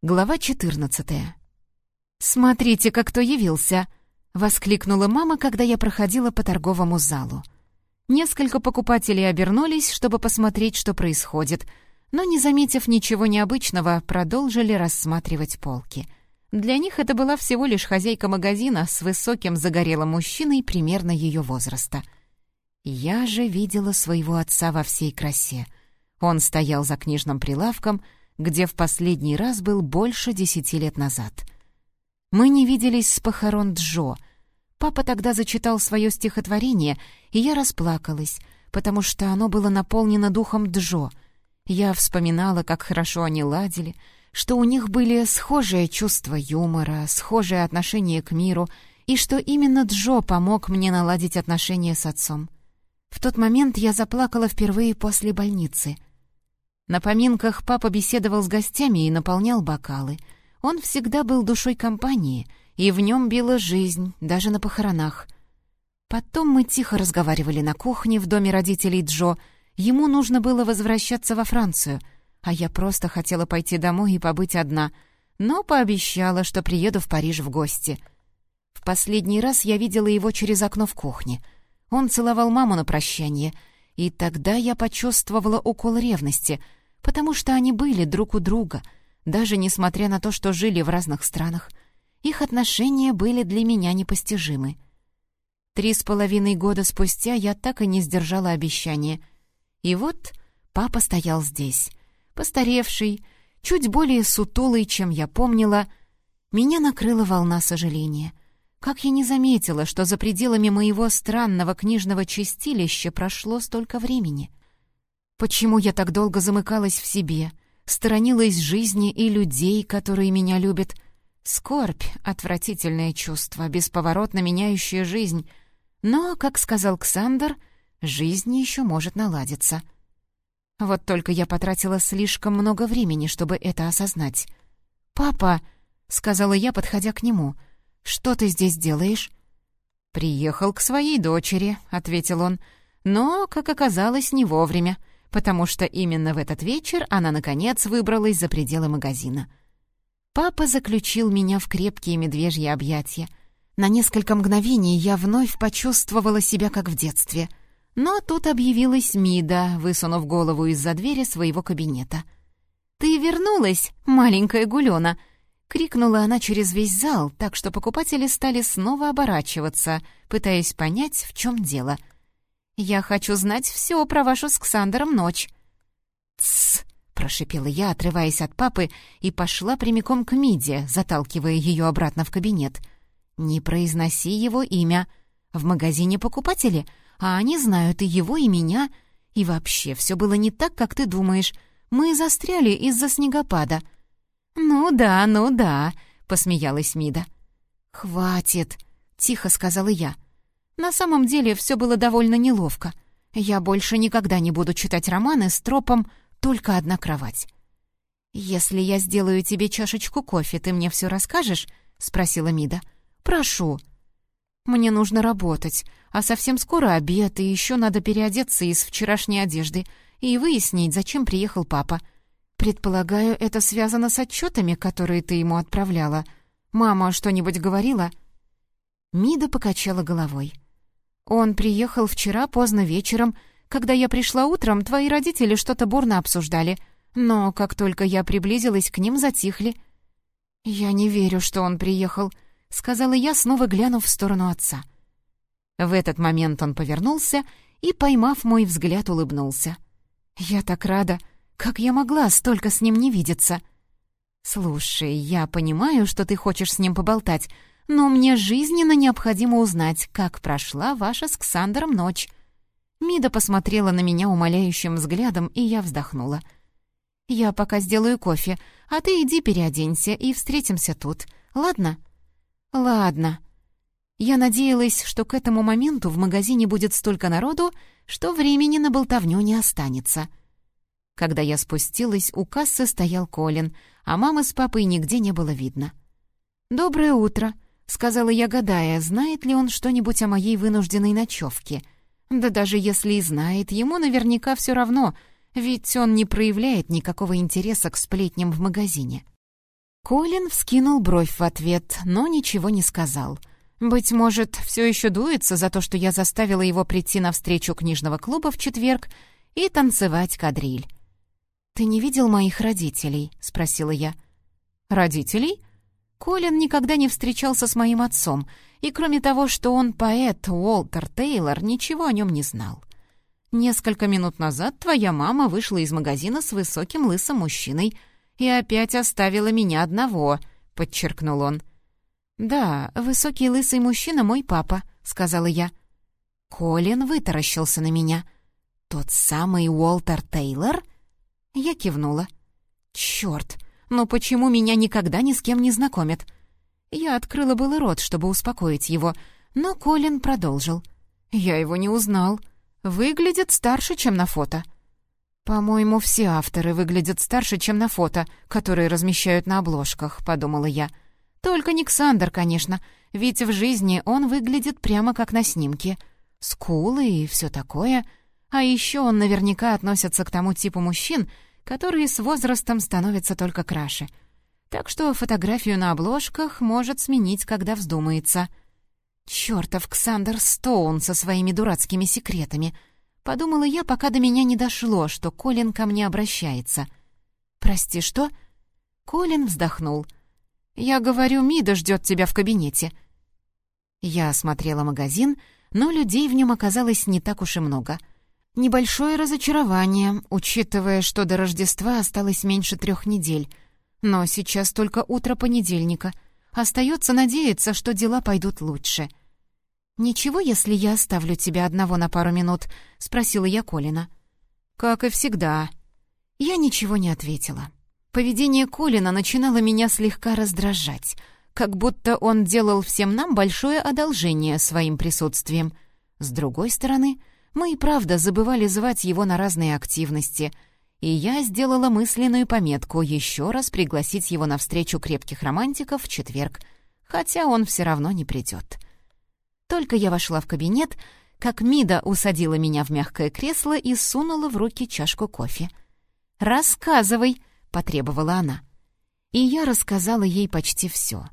Глава 14. «Смотрите, как кто явился!» — воскликнула мама, когда я проходила по торговому залу. Несколько покупателей обернулись, чтобы посмотреть, что происходит, но, не заметив ничего необычного, продолжили рассматривать полки. Для них это была всего лишь хозяйка магазина с высоким загорелым мужчиной примерно ее возраста. Я же видела своего отца во всей красе. Он стоял за книжным прилавком — где в последний раз был больше десяти лет назад. Мы не виделись с похорон Джо. Папа тогда зачитал свое стихотворение, и я расплакалась, потому что оно было наполнено духом Джо. Я вспоминала, как хорошо они ладили, что у них были схожие чувства юмора, схожее отношение к миру, и что именно Джо помог мне наладить отношения с отцом. В тот момент я заплакала впервые после больницы — на поминках папа беседовал с гостями и наполнял бокалы. Он всегда был душой компании, и в нем била жизнь, даже на похоронах. Потом мы тихо разговаривали на кухне в доме родителей Джо. Ему нужно было возвращаться во Францию, а я просто хотела пойти домой и побыть одна, но пообещала, что приеду в Париж в гости. В последний раз я видела его через окно в кухне. Он целовал маму на прощание, и тогда я почувствовала укол ревности — потому что они были друг у друга, даже несмотря на то, что жили в разных странах. Их отношения были для меня непостижимы. Три с половиной года спустя я так и не сдержала обещания. И вот папа стоял здесь, постаревший, чуть более сутулый, чем я помнила. Меня накрыла волна сожаления. Как я не заметила, что за пределами моего странного книжного чистилища прошло столько времени — Почему я так долго замыкалась в себе, сторонилась жизни и людей, которые меня любят? Скорбь — отвратительное чувство, бесповоротно меняющее жизнь. Но, как сказал Ксандр, жизнь еще может наладиться. Вот только я потратила слишком много времени, чтобы это осознать. «Папа», — сказала я, подходя к нему, — «что ты здесь делаешь?» «Приехал к своей дочери», — ответил он, — «но, как оказалось, не вовремя потому что именно в этот вечер она, наконец, выбралась за пределы магазина. Папа заключил меня в крепкие медвежьи объятия. На несколько мгновений я вновь почувствовала себя как в детстве. Но тут объявилась Мида, высунув голову из-за двери своего кабинета. «Ты вернулась, маленькая гулёна!» — крикнула она через весь зал, так что покупатели стали снова оборачиваться, пытаясь понять, в чем дело — «Я хочу знать все про вашу с Ксандером ночь». «Тссс!» — прошипела я, отрываясь от папы, и пошла прямиком к Миде, заталкивая ее обратно в кабинет. «Не произноси его имя. В магазине покупатели, а они знают и его, и меня. И вообще, все было не так, как ты думаешь. Мы застряли из-за снегопада». «Ну да, ну да», — посмеялась Мида. «Хватит», — тихо сказала я. На самом деле все было довольно неловко. Я больше никогда не буду читать романы с тропом «Только одна кровать». «Если я сделаю тебе чашечку кофе, ты мне все расскажешь?» — спросила Мида. «Прошу». «Мне нужно работать, а совсем скоро обед, и еще надо переодеться из вчерашней одежды и выяснить, зачем приехал папа. Предполагаю, это связано с отчетами, которые ты ему отправляла. Мама что-нибудь говорила?» Мида покачала головой. «Он приехал вчера поздно вечером. Когда я пришла утром, твои родители что-то бурно обсуждали. Но как только я приблизилась к ним, затихли». «Я не верю, что он приехал», — сказала я, снова глянув в сторону отца. В этот момент он повернулся и, поймав мой взгляд, улыбнулся. «Я так рада! Как я могла столько с ним не видеться?» «Слушай, я понимаю, что ты хочешь с ним поболтать, но мне жизненно необходимо узнать, как прошла ваша с Ксандером ночь». Мида посмотрела на меня умоляющим взглядом, и я вздохнула. «Я пока сделаю кофе, а ты иди переоденься и встретимся тут, ладно?» «Ладно». Я надеялась, что к этому моменту в магазине будет столько народу, что времени на болтовню не останется. Когда я спустилась, у кассы стоял Колин, а мамы с папой нигде не было видно. «Доброе утро», — сказала я, гадая, знает ли он что-нибудь о моей вынужденной ночевке. Да даже если и знает, ему наверняка все равно, ведь он не проявляет никакого интереса к сплетням в магазине. Колин вскинул бровь в ответ, но ничего не сказал. Быть может, все еще дуется за то, что я заставила его прийти на встречу книжного клуба в четверг и танцевать кадриль. «Ты не видел моих родителей?» — спросила я. «Родителей?» Колин никогда не встречался с моим отцом, и кроме того, что он поэт Уолтер Тейлор, ничего о нем не знал. Несколько минут назад твоя мама вышла из магазина с высоким лысым мужчиной и опять оставила меня одного, подчеркнул он. Да, высокий лысый мужчина мой папа, сказала я. Колин вытаращился на меня. Тот самый Уолтер Тейлор? Я кивнула. Черт, но почему меня никогда ни с кем не знакомят? Я открыла было рот, чтобы успокоить его, но Колин продолжил. Я его не узнал. Выглядит старше, чем на фото. «По-моему, все авторы выглядят старше, чем на фото, которые размещают на обложках», — подумала я. «Только Никсандр, конечно, ведь в жизни он выглядит прямо как на снимке. Скулы и все такое. А еще он наверняка относится к тому типу мужчин, которые с возрастом становятся только краше. Так что фотографию на обложках может сменить, когда вздумается». «Чёртов Ксандер Стоун со своими дурацкими секретами!» Подумала я, пока до меня не дошло, что Колин ко мне обращается. «Прости, что?» Колин вздохнул. «Я говорю, Мида ждет тебя в кабинете». Я осмотрела магазин, но людей в нем оказалось не так уж и много. Небольшое разочарование, учитывая, что до Рождества осталось меньше трех недель. Но сейчас только утро понедельника. Остается надеяться, что дела пойдут лучше. «Ничего, если я оставлю тебя одного на пару минут?» — спросила я Колина. «Как и всегда». Я ничего не ответила. Поведение Колина начинало меня слегка раздражать, как будто он делал всем нам большое одолжение своим присутствием. С другой стороны, мы и правда забывали звать его на разные активности, и я сделала мысленную пометку еще раз пригласить его на встречу крепких романтиков в четверг, хотя он все равно не придет. Только я вошла в кабинет, как Мида усадила меня в мягкое кресло и сунула в руки чашку кофе. «Рассказывай!» — потребовала она. И я рассказала ей почти все.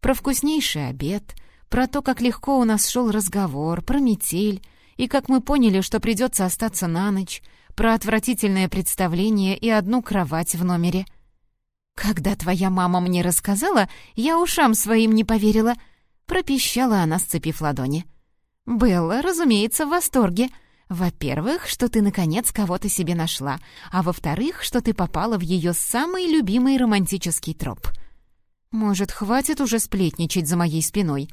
Про вкуснейший обед, про то, как легко у нас шел разговор, про метель, и как мы поняли, что придется остаться на ночь, про отвратительное представление и одну кровать в номере. «Когда твоя мама мне рассказала, я ушам своим не поверила», пропищала она, сцепив ладони. «Белла, разумеется, в восторге. Во-первых, что ты, наконец, кого-то себе нашла, а во-вторых, что ты попала в ее самый любимый романтический троп. Может, хватит уже сплетничать за моей спиной?»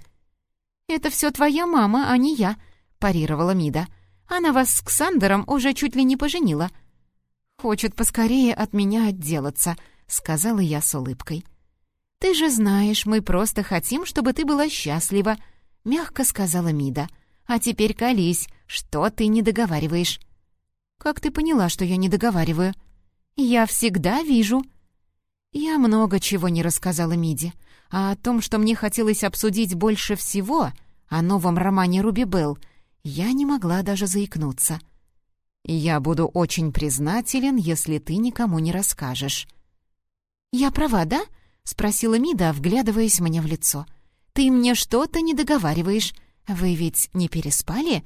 «Это все твоя мама, а не я», — парировала Мида. «Она вас с Ксандером уже чуть ли не поженила». «Хочет поскорее от меня отделаться», — сказала я с улыбкой. «Ты же знаешь, мы просто хотим, чтобы ты была счастлива», — мягко сказала Мида. «А теперь колись, что ты не договариваешь?» «Как ты поняла, что я не договариваю?» «Я всегда вижу». Я много чего не рассказала Миде, а о том, что мне хотелось обсудить больше всего, о новом романе Руби Белл, я не могла даже заикнуться. «Я буду очень признателен, если ты никому не расскажешь». «Я права, да?» — спросила Мида, вглядываясь мне в лицо. «Ты мне что-то не договариваешь. Вы ведь не переспали?»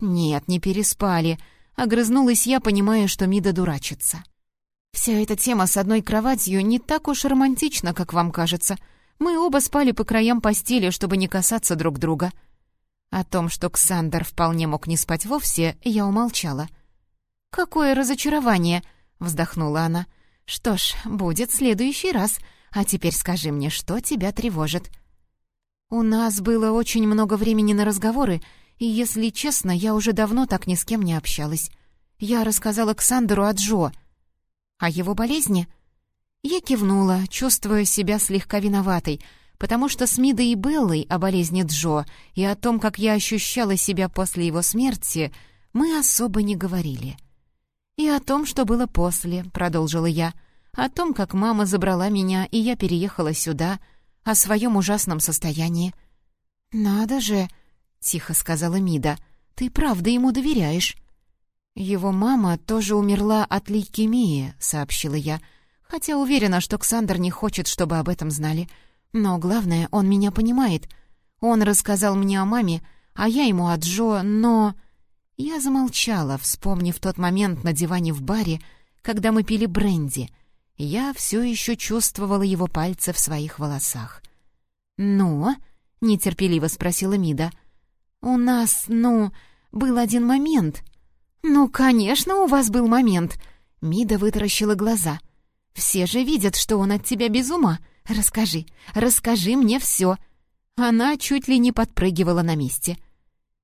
«Нет, не переспали», — огрызнулась я, понимая, что Мида дурачится. «Вся эта тема с одной кроватью не так уж романтична, как вам кажется. Мы оба спали по краям постели, чтобы не касаться друг друга». О том, что Ксандер вполне мог не спать вовсе, я умолчала. «Какое разочарование!» — вздохнула она. «Что ж, будет следующий раз. А теперь скажи мне, что тебя тревожит?» «У нас было очень много времени на разговоры, и, если честно, я уже давно так ни с кем не общалась. Я рассказала Ксандеру о Джо. О его болезни?» Я кивнула, чувствуя себя слегка виноватой, потому что с Мидой и Беллой о болезни Джо и о том, как я ощущала себя после его смерти, мы особо не говорили. «И о том, что было после», — продолжила я, — о том, как мама забрала меня, и я переехала сюда, о своем ужасном состоянии. «Надо же!» — тихо сказала Мида. «Ты правда ему доверяешь?» «Его мама тоже умерла от лейкемии», — сообщила я. Хотя уверена, что Ксандр не хочет, чтобы об этом знали. Но главное, он меня понимает. Он рассказал мне о маме, а я ему о Джо, но... Я замолчала, вспомнив тот момент на диване в баре, когда мы пили бренди. Я все еще чувствовала его пальцы в своих волосах. «Ну?» — нетерпеливо спросила Мида. «У нас, ну, был один момент». «Ну, конечно, у вас был момент!» Мида вытаращила глаза. «Все же видят, что он от тебя без ума. Расскажи, расскажи мне все!» Она чуть ли не подпрыгивала на месте.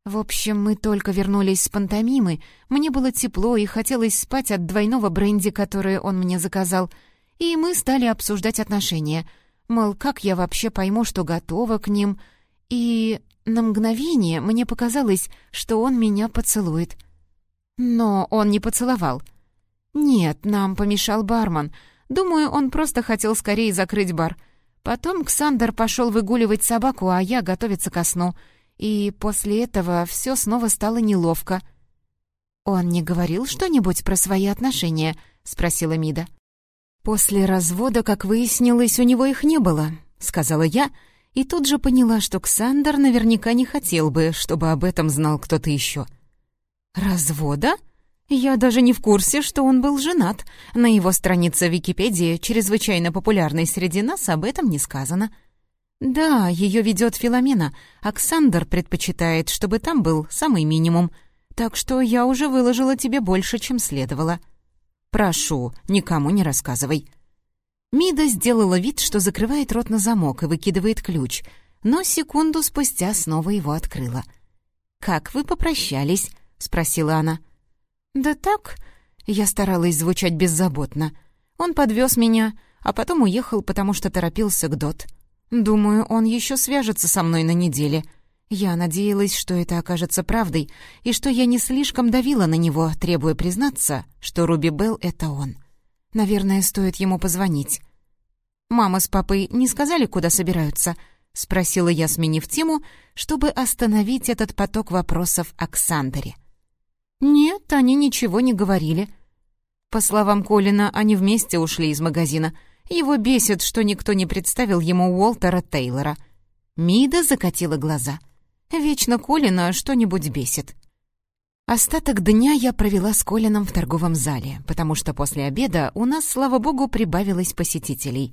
В общем, мы только вернулись с пантомимы, мне было тепло и хотелось спать от двойного бренди, которое он мне заказал, и мы стали обсуждать отношения. Мол, как я вообще пойму, что готова к ним, и на мгновение мне показалось, что он меня поцелует. Но он не поцеловал. Нет, нам помешал бармен. Думаю, он просто хотел скорее закрыть бар. Потом Ксандер пошел выгуливать собаку, а я готовиться ко сну — и после этого все снова стало неловко. «Он не говорил что-нибудь про свои отношения?» — спросила Мида. «После развода, как выяснилось, у него их не было», — сказала я, и тут же поняла, что Ксандр наверняка не хотел бы, чтобы об этом знал кто-то еще. «Развода?» Я даже не в курсе, что он был женат. На его странице Википедии, чрезвычайно популярной среди нас, об этом не сказано. «Да, ее ведет Филомена. Оксандр предпочитает, чтобы там был самый минимум. Так что я уже выложила тебе больше, чем следовало. Прошу, никому не рассказывай». Мида сделала вид, что закрывает рот на замок и выкидывает ключ, но секунду спустя снова его открыла. «Как вы попрощались?» — спросила она. «Да так...» — я старалась звучать беззаботно. Он подвез меня, а потом уехал, потому что торопился к Дот. Думаю, он еще свяжется со мной на неделе. Я надеялась, что это окажется правдой, и что я не слишком давила на него, требуя признаться, что Руби Белл — это он. Наверное, стоит ему позвонить. «Мама с папой не сказали, куда собираются?» — спросила я, сменив тему, чтобы остановить этот поток вопросов о Ксандере. «Нет, они ничего не говорили». По словам Колина, они вместе ушли из магазина — его бесит, что никто не представил ему Уолтера Тейлора. Мида закатила глаза. Вечно Колина что-нибудь бесит. Остаток дня я провела с Колином в торговом зале, потому что после обеда у нас, слава богу, прибавилось посетителей.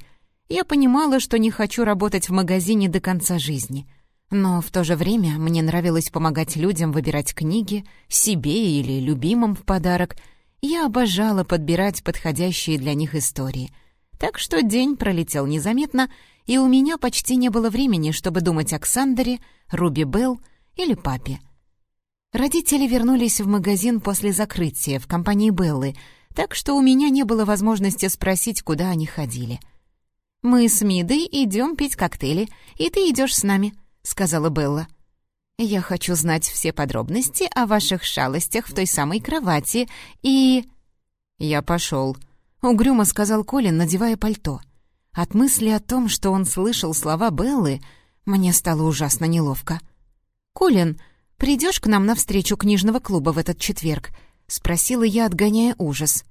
Я понимала, что не хочу работать в магазине до конца жизни. Но в то же время мне нравилось помогать людям выбирать книги, себе или любимым в подарок. Я обожала подбирать подходящие для них истории — так что день пролетел незаметно, и у меня почти не было времени, чтобы думать о Ксандере, Руби Белл или папе. Родители вернулись в магазин после закрытия в компании Беллы, так что у меня не было возможности спросить, куда они ходили. «Мы с Мидой идем пить коктейли, и ты идешь с нами», — сказала Белла. «Я хочу знать все подробности о ваших шалостях в той самой кровати и...» «Я пошел», Угрюмо сказал Колин, надевая пальто. От мысли о том, что он слышал слова Беллы, мне стало ужасно неловко. «Колин, придешь к нам на встречу книжного клуба в этот четверг?» — спросила я, отгоняя ужас.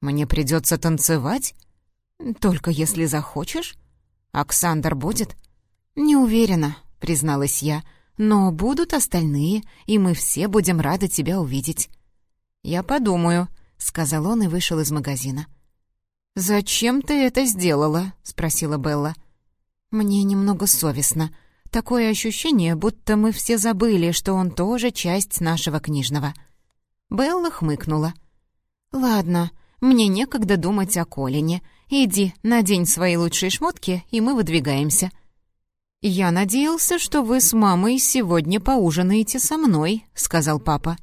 «Мне придется танцевать?» «Только если захочешь. Оксандр будет?» «Не уверена», — призналась я. «Но будут остальные, и мы все будем рады тебя увидеть». «Я подумаю», — сказал он и вышел из магазина. «Зачем ты это сделала?» — спросила Белла. «Мне немного совестно. Такое ощущение, будто мы все забыли, что он тоже часть нашего книжного». Белла хмыкнула. «Ладно, мне некогда думать о Колине. Иди, надень свои лучшие шмотки, и мы выдвигаемся». «Я надеялся, что вы с мамой сегодня поужинаете со мной», — сказал папа.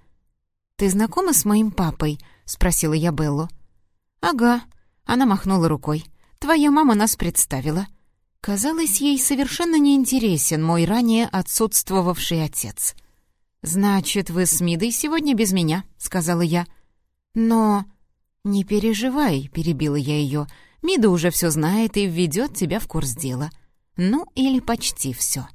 «Ты знакома с моим папой?» — спросила я Беллу. «Ага, она махнула рукой. «Твоя мама нас представила». Казалось, ей совершенно неинтересен мой ранее отсутствовавший отец. «Значит, вы с Мидой сегодня без меня», — сказала я. «Но...» «Не переживай», — перебила я ее. «Мида уже все знает и введет тебя в курс дела». «Ну, или почти все».